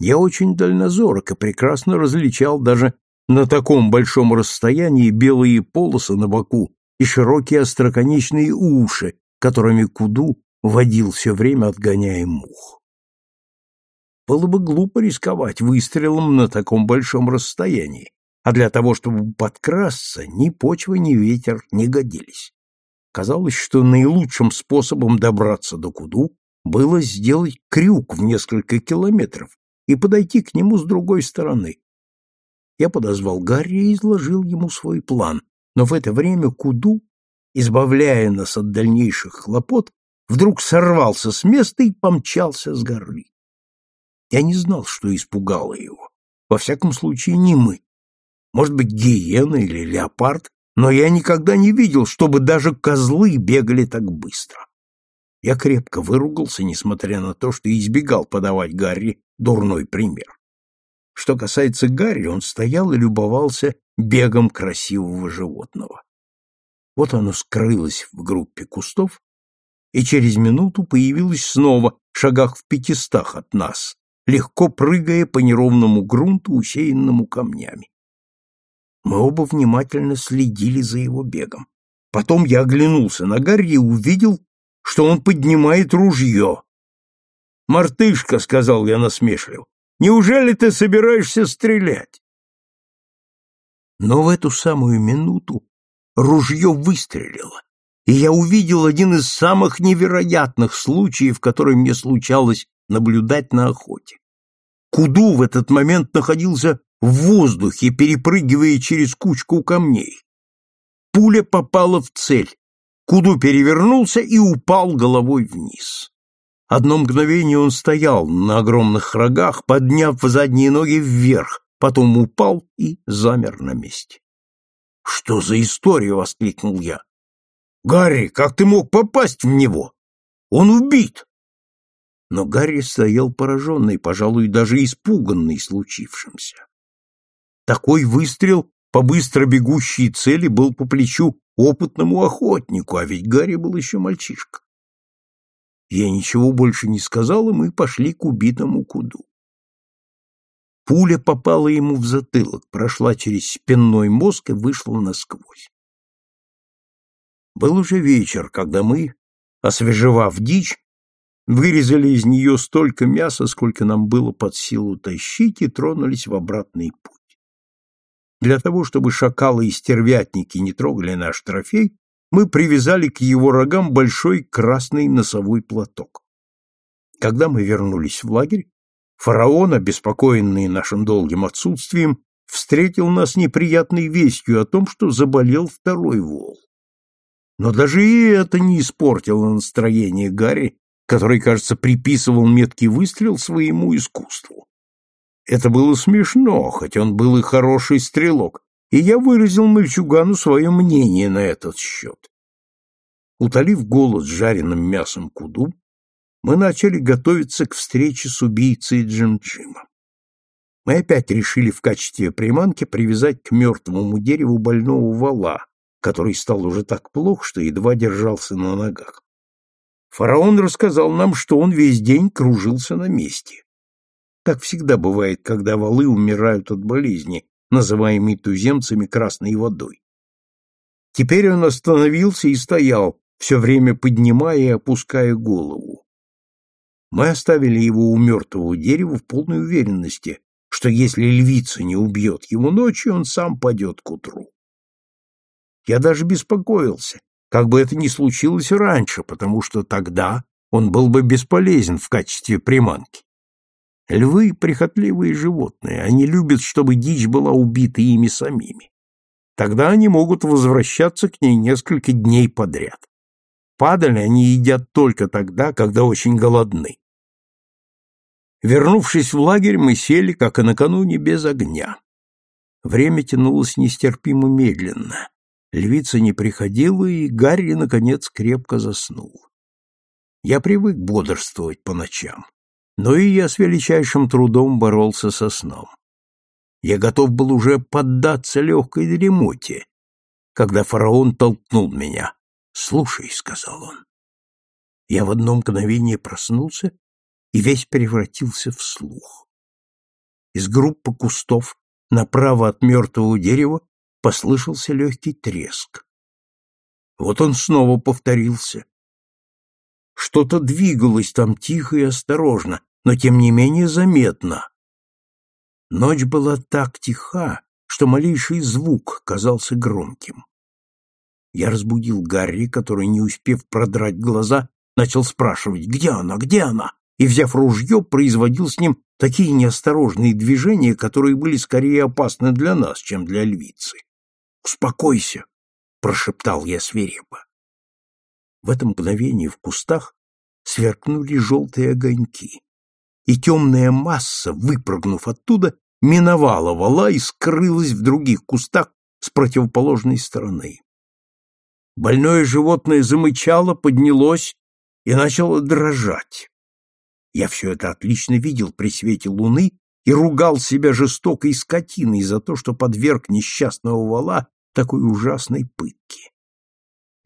S1: Я очень дальнозорок и прекрасно различал даже на таком большом расстоянии белые полосы на боку и широкие остроконечные уши, которыми Куду водил все время, отгоняя мух. Было бы глупо рисковать выстрелом на таком большом расстоянии, а для того, чтобы подкрасться, ни почва, ни ветер не годились. Казалось, что наилучшим способом добраться до Куду было сделать крюк в несколько километров и подойти к нему с другой стороны. Я подозвал Гарри и изложил ему свой план, но в это время Куду, избавляя нас от дальнейших хлопот, вдруг сорвался с места и помчался с горы. Я не знал, что испугало его. Во всяком случае, не мы. Может быть, гиена или леопард, но я никогда не видел, чтобы даже козлы бегали так быстро. Я крепко выругался, несмотря на то, что избегал подавать Гарри дурной пример. Что касается Гарри, он стоял и любовался бегом красивого животного. Вот оно скрылось в группе кустов, и через минуту появилось снова, в шагах в пятистах от нас, легко прыгая по неровному грунту, усеянному камнями. Мы оба внимательно следили за его бегом. Потом я оглянулся на Гарри и увидел, что он поднимает ружье. «Мартышка», — сказал я насмешливо, — «неужели ты собираешься стрелять?» Но в эту самую минуту ружье выстрелило, и я увидел один из самых невероятных случаев, которые мне случалось наблюдать на охоте. Куду в этот момент находился в воздухе, перепрыгивая через кучку камней. Пуля попала в цель. Куду перевернулся и упал головой вниз. Одно мгновение он стоял на огромных рогах, подняв задние ноги вверх, потом упал и замер на месте. «Что за история?» — воскликнул я. «Гарри, как ты мог попасть в него? Он убит!» Но Гарри стоял пораженный, пожалуй, даже испуганный случившимся. Такой выстрел по быстро бегущей цели был по плечу опытному охотнику, а ведь Гарри был еще мальчишка. Я ничего больше не сказал, и мы пошли к убитому куду. Пуля попала ему в затылок, прошла через спинной мозг и вышла насквозь. Был уже вечер, когда мы, освежевав дичь, вырезали из нее столько мяса, сколько нам было под силу тащить, и тронулись в обратный путь. Для того, чтобы шакалы и стервятники не трогали наш трофей, мы привязали к его рогам большой красный носовой платок. Когда мы вернулись в лагерь, фараон, обеспокоенный нашим долгим отсутствием, встретил нас неприятной вестью о том, что заболел второй вол. Но даже и это не испортило настроение Гарри, который, кажется, приписывал меткий выстрел своему искусству. Это было смешно, хоть он был и хороший стрелок, и я выразил мальчугану свое мнение на этот счет. Утолив голод жареным мясом куду, мы начали готовиться к встрече с убийцей Джим-Джима. Мы опять решили в качестве приманки привязать к мертвому дереву больного вала, который стал уже так плох, что едва держался на ногах. Фараон рассказал нам, что он весь день кружился на месте. Так всегда бывает, когда валы умирают от болезни, называемой туземцами красной водой. Теперь он остановился и стоял, все время поднимая и опуская голову. Мы оставили его у мертвого дерева в полной уверенности, что если львица не убьет его ночью, он сам падет к утру. Я даже беспокоился, как бы это ни случилось раньше, потому что тогда он был бы бесполезен в качестве приманки. Львы — прихотливые животные, они любят, чтобы дичь была убита ими самими. Тогда они могут возвращаться к ней несколько дней подряд. Падаль они едят только тогда, когда очень голодны. Вернувшись в лагерь, мы сели, как и накануне, без огня. Время тянулось нестерпимо медленно. Львица не приходила, и Гарри, наконец, крепко заснул. Я привык бодрствовать по ночам но и я с величайшим трудом боролся со сном. Я готов был уже поддаться легкой дремоте, когда фараон толкнул меня. «Слушай», — сказал он. Я в одно мгновение проснулся и весь превратился в слух. Из группы кустов направо от мертвого дерева послышался легкий треск. Вот он снова повторился. Что-то двигалось там тихо и осторожно, но тем не менее заметно. Ночь была так тиха, что малейший звук казался громким. Я разбудил Гарри, который, не успев продрать глаза, начал спрашивать, где она, где она, и, взяв ружье, производил с ним такие неосторожные движения, которые были скорее опасны для нас, чем для львицы. «Успокойся!» — прошептал я свирепо. В это мгновение в кустах сверкнули желтые огоньки и темная масса, выпрыгнув оттуда, миновала вала и скрылась в других кустах с противоположной стороны. Больное животное замычало, поднялось и начало дрожать. Я все это отлично видел при свете луны и ругал себя жестокой скотиной за то, что подверг несчастного вала такой ужасной пытке.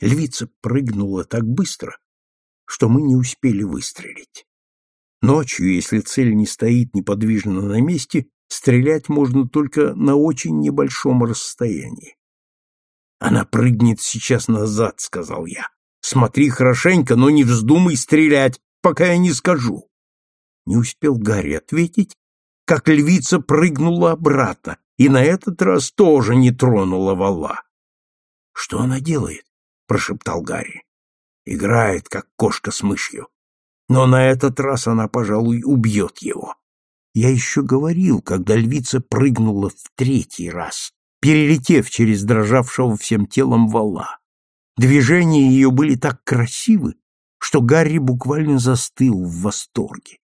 S1: Львица прыгнула так быстро, что мы не успели выстрелить. Ночью, если цель не стоит неподвижно на месте, стрелять можно только на очень небольшом расстоянии. «Она прыгнет сейчас назад», — сказал я. «Смотри хорошенько, но не вздумай стрелять, пока я не скажу». Не успел Гарри ответить, как львица прыгнула обратно, и на этот раз тоже не тронула вала. «Что она делает?» — прошептал Гарри. «Играет, как кошка с мышью. Но на этот раз она, пожалуй, убьет его». Я еще говорил, когда львица прыгнула в третий раз, перелетев через дрожавшего всем телом вала. Движения ее были так красивы, что Гарри буквально застыл в восторге.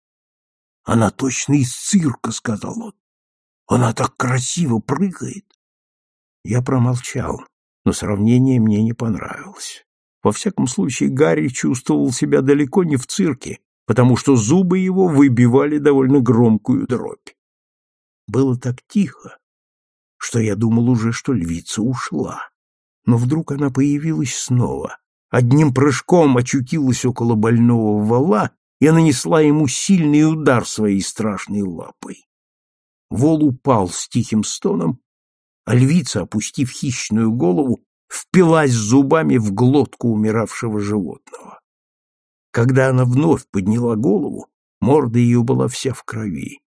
S1: Она точно из цирка, сказал он. Она так красиво прыгает. Я промолчал, но сравнение мне не понравилось. Во всяком случае, Гарри чувствовал себя далеко не в цирке, потому что зубы его выбивали довольно громкую дробь. Было так тихо, что я думал уже, что львица ушла. Но вдруг она появилась снова, одним прыжком очутилась около больного вала и нанесла ему сильный удар своей страшной лапой. Вол упал с тихим стоном, а львица, опустив хищную голову, впилась зубами в глотку умиравшего животного. Когда она вновь подняла голову, морда ее была вся в крови.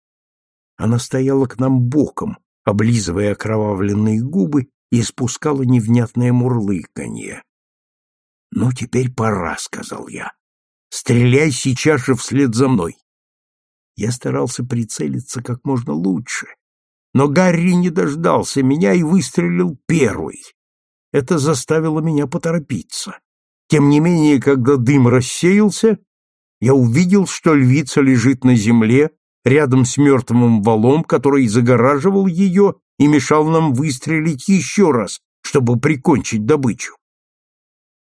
S1: Она стояла к нам боком, облизывая окровавленные губы и испускала невнятное мурлыканье. «Ну, теперь пора», — сказал я. Стреляй сейчас же вслед за мной. Я старался прицелиться как можно лучше, но Гарри не дождался меня и выстрелил первый. Это заставило меня поторопиться. Тем не менее, когда дым рассеялся, я увидел, что львица лежит на земле рядом с мертвым валом, который загораживал ее и мешал нам выстрелить еще раз, чтобы прикончить добычу.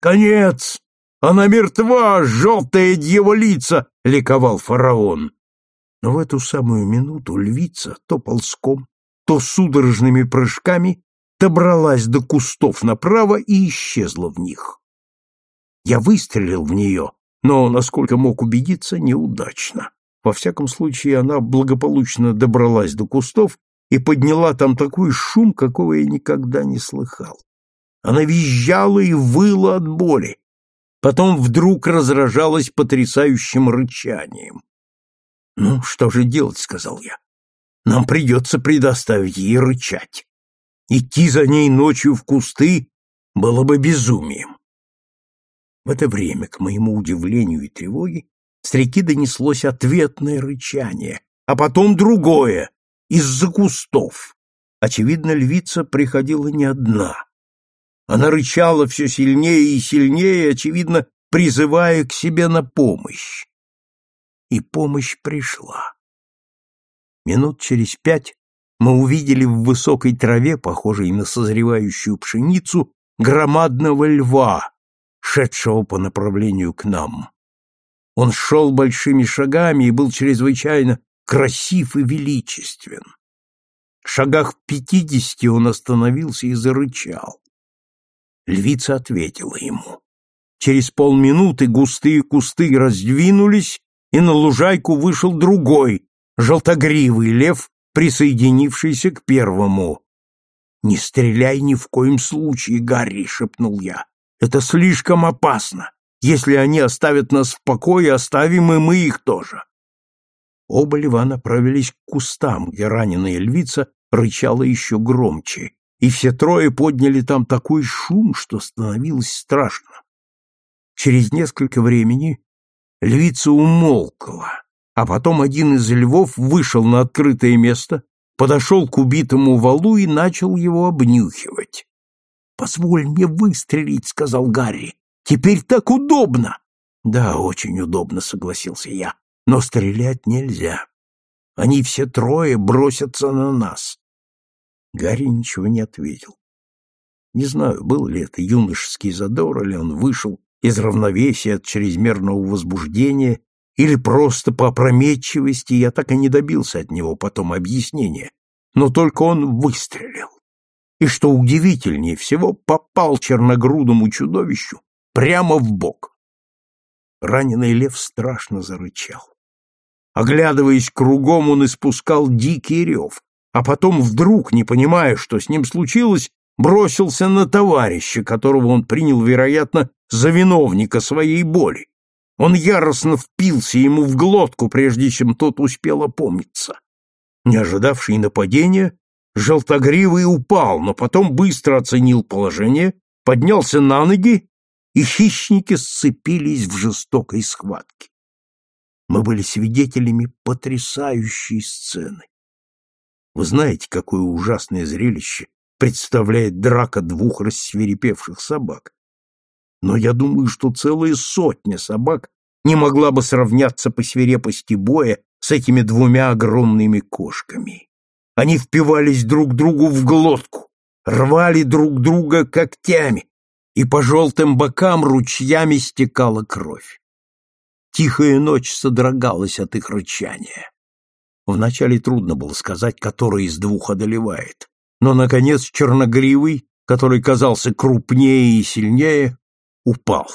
S1: «Конец!» Она мертва, желтая дьяволица!» — ликовал фараон. Но в эту самую минуту львица то ползком, то судорожными прыжками добралась до кустов направо и исчезла в них. Я выстрелил в нее, но, насколько мог убедиться, неудачно. Во всяком случае, она благополучно добралась до кустов и подняла там такой шум, какого я никогда не слыхал. Она визжала и выла от боли, потом вдруг разражалась потрясающим рычанием. «Ну, что же делать?» — сказал я. «Нам придется предоставить ей рычать. Идти за ней ночью в кусты было бы безумием». В это время, к моему удивлению и тревоге, с реки донеслось ответное рычание, а потом другое, из-за кустов. Очевидно, львица приходила не одна. Она рычала все сильнее и сильнее, очевидно, призывая к себе на помощь. И помощь пришла. Минут через пять мы увидели в высокой траве, похожей на созревающую пшеницу, громадного льва, шедшего по направлению к нам. Он шел большими шагами и был чрезвычайно красив и величествен. В шагах пятидесяти он остановился и зарычал. Львица ответила ему. Через полминуты густые кусты раздвинулись, и на лужайку вышел другой, желтогривый лев, присоединившийся к первому. «Не стреляй ни в коем случае, Гарри!» — шепнул я. «Это слишком опасно. Если они оставят нас в покое, оставим и мы их тоже». Оба льва направились к кустам, где раненая львица рычала еще громче, и все трое подняли там такой шум, что становилось страшно. Через несколько времени львица умолкла, а потом один из львов вышел на открытое место, подошел к убитому валу и начал его обнюхивать. «Позволь мне выстрелить», — сказал Гарри. «Теперь так удобно!» «Да, очень удобно», — согласился я. «Но стрелять нельзя. Они все трое бросятся на нас. Гарри ничего не ответил. Не знаю, был ли это юношеский задор, или он вышел из равновесия от чрезмерного возбуждения, или просто по опрометчивости, я так и не добился от него потом объяснения, но только он выстрелил. И, что удивительнее всего, попал черногрудому чудовищу прямо в бок. Раненый лев страшно зарычал. Оглядываясь кругом, он испускал дикий рев, а потом вдруг, не понимая, что с ним случилось, бросился на товарища, которого он принял, вероятно, за виновника своей боли. Он яростно впился ему в глотку, прежде чем тот успел опомниться. Не ожидавший нападения, желтогривый упал, но потом быстро оценил положение, поднялся на ноги, и хищники сцепились в жестокой схватке. Мы были свидетелями потрясающей сцены. Вы знаете, какое ужасное зрелище представляет драка двух рассверепевших собак. Но я думаю, что целая сотня собак не могла бы сравняться по свирепости боя с этими двумя огромными кошками. Они впивались друг другу в глотку, рвали друг друга когтями, и по желтым бокам ручьями стекала кровь. Тихая ночь содрогалась от их рычания. Вначале трудно было сказать, который из двух одолевает, но, наконец, черногривый, который казался крупнее и сильнее, упал.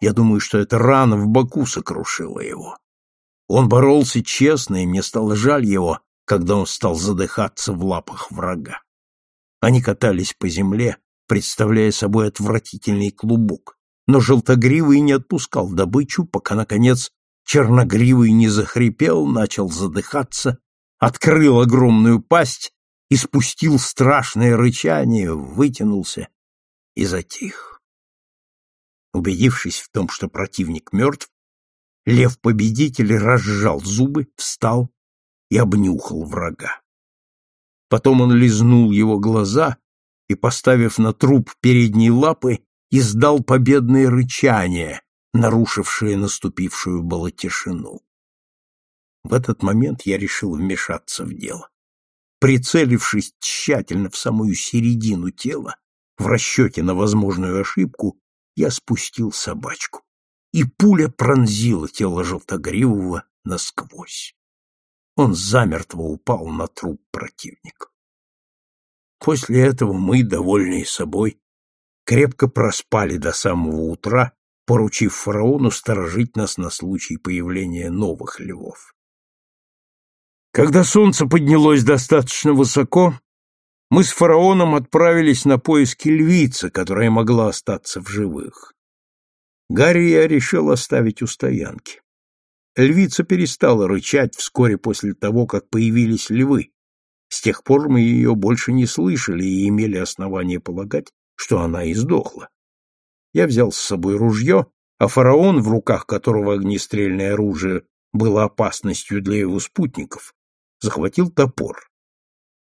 S1: Я думаю, что эта рана в боку сокрушила его. Он боролся честно, и мне стало жаль его, когда он стал задыхаться в лапах врага. Они катались по земле, представляя собой отвратительный клубок, но желтогривый не отпускал добычу, пока, наконец, черногривый не захрипел, начал задыхаться, открыл огромную пасть и спустил страшное рычание, вытянулся и затих. Убедившись в том, что противник мертв, лев-победитель разжал зубы, встал и обнюхал врага. Потом он лизнул его глаза и, поставив на труп передние лапы, издал победное рычание, нарушившее наступившую было тишину. В этот момент я решил вмешаться в дело. Прицелившись тщательно в самую середину тела, в расчете на возможную ошибку, я спустил собачку, и пуля пронзила тело желтогривого насквозь. Он замертво упал на труп противника. После этого мы, довольные собой, крепко проспали до самого утра, поручив фараону сторожить нас на случай появления новых львов. Когда солнце поднялось достаточно высоко, мы с фараоном отправились на поиски львицы, которая могла остаться в живых. Гарри я решил оставить у стоянки. Львица перестала рычать вскоре после того, как появились львы. С тех пор мы ее больше не слышали и имели основание полагать, что она издохла. Я взял с собой ружье, а фараон, в руках которого огнестрельное оружие было опасностью для его спутников, захватил топор.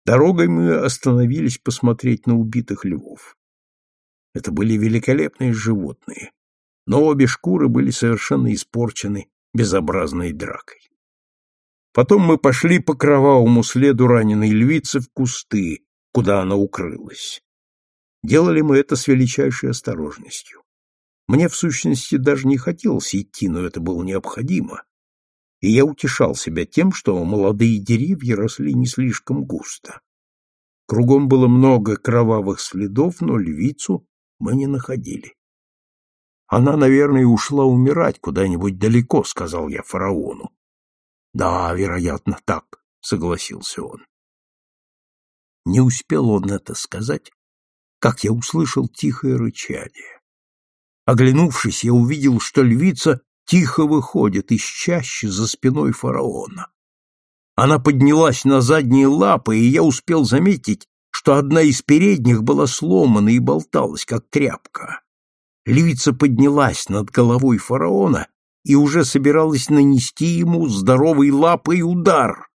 S1: Дорогой мы остановились посмотреть на убитых львов. Это были великолепные животные, но обе шкуры были совершенно испорчены безобразной дракой. Потом мы пошли по кровавому следу раненой львицы в кусты, куда она укрылась. Делали мы это с величайшей осторожностью. Мне, в сущности, даже не хотелось идти, но это было необходимо, и я утешал себя тем, что молодые деревья росли не слишком густо. Кругом было много кровавых следов, но львицу мы не находили. Она, наверное, ушла умирать куда-нибудь далеко, сказал я фараону. Да, вероятно, так, согласился он. Не успел он это сказать, как я услышал тихое рычание. Оглянувшись, я увидел, что львица тихо выходит из чащи за спиной фараона. Она поднялась на задние лапы, и я успел заметить, что одна из передних была сломана и болталась, как тряпка. Львица поднялась над головой фараона и уже собиралась нанести ему здоровой лапой удар.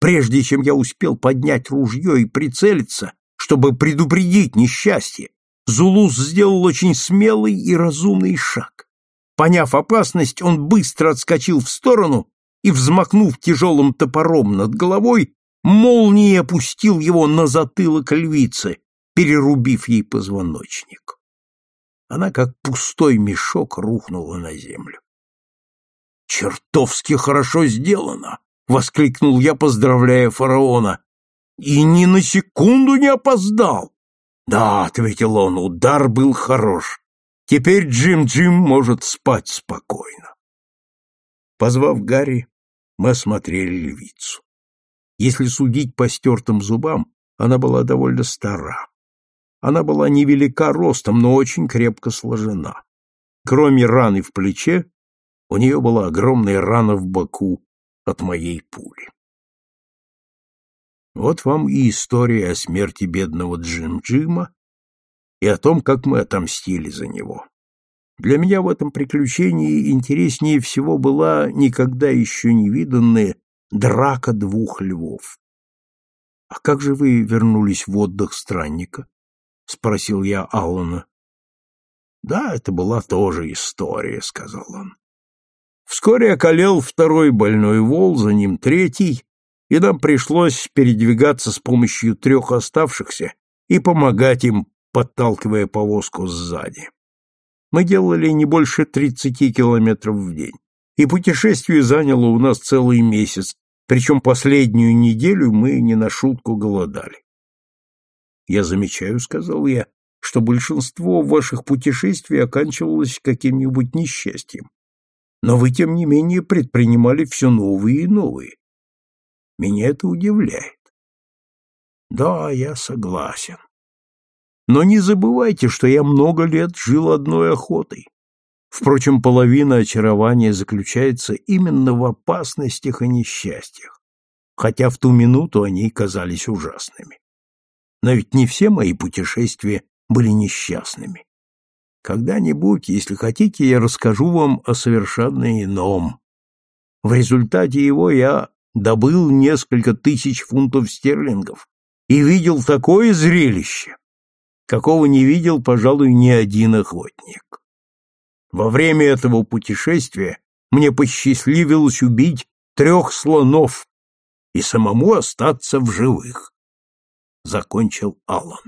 S1: Прежде чем я успел поднять ружье и прицелиться, чтобы предупредить несчастье, Зулус сделал очень смелый и разумный шаг. Поняв опасность, он быстро отскочил в сторону и, взмахнув тяжелым топором над головой, молнией опустил его на затылок львицы, перерубив ей позвоночник. Она, как пустой мешок, рухнула на землю. «Чертовски хорошо сделано!» — воскликнул я, поздравляя фараона. «И ни на секунду не опоздал!» «Да», — ответил он, — «удар был хорош. Теперь Джим-Джим может спать спокойно». Позвав Гарри, мы осмотрели львицу. Если судить по стертым зубам, она была довольно стара. Она была невелика ростом, но очень крепко сложена. Кроме раны в плече, у нее была огромная рана в боку от моей пули. Вот вам и история о смерти бедного Джим-Джима и о том, как мы отомстили за него. Для меня в этом приключении интереснее всего была никогда еще не виданная драка двух львов. — А как же вы вернулись в отдых странника? — спросил я Аллана. — Да, это была тоже история, — сказал он. Вскоре околел второй больной вол, за ним третий, и нам пришлось передвигаться с помощью трех оставшихся и помогать им, подталкивая повозку сзади. Мы делали не больше тридцати километров в день, и путешествие заняло у нас целый месяц, причем последнюю неделю мы не на шутку голодали. «Я замечаю», — сказал я, — «что большинство ваших путешествий оканчивалось каким-нибудь несчастьем. Но вы, тем не менее, предпринимали все новые и новые. Меня это удивляет. Да, я согласен. Но не забывайте, что я много лет жил одной охотой. Впрочем, половина очарования заключается именно в опасностях и несчастьях, хотя в ту минуту они казались ужасными. Но ведь не все мои путешествия были несчастными. Когда-нибудь, если хотите, я расскажу вам о совершенно ином. В результате его я добыл несколько тысяч фунтов стерлингов и видел такое зрелище, какого не видел, пожалуй, ни один охотник. Во время этого путешествия мне посчастливилось убить трех слонов и самому остаться в живых. Закончил Аллан.